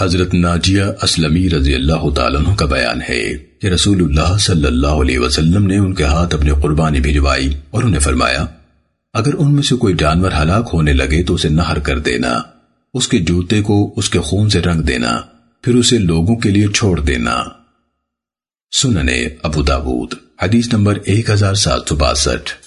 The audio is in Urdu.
حضرت ناجیہ اسلمی رضی اللہ تعالیٰ عنہ کا بیان ہے کہ رسول اللہ صلی اللہ علیہ وسلم نے ان کے ہاتھ اپنی قربانی بھجوائی اور انہیں فرمایا، اگر ان میں سے کوئی جانور ہلاک ہونے لگے تو اسے نہر کر دینا، اس کے جوتے کو اس کے خون سے رنگ دینا، پھر اسے لوگوں کے لیے چھوڑ دینا۔ سننے ابو داود، حدیث نمبر ایک ہزار سات سو باسٹھ۔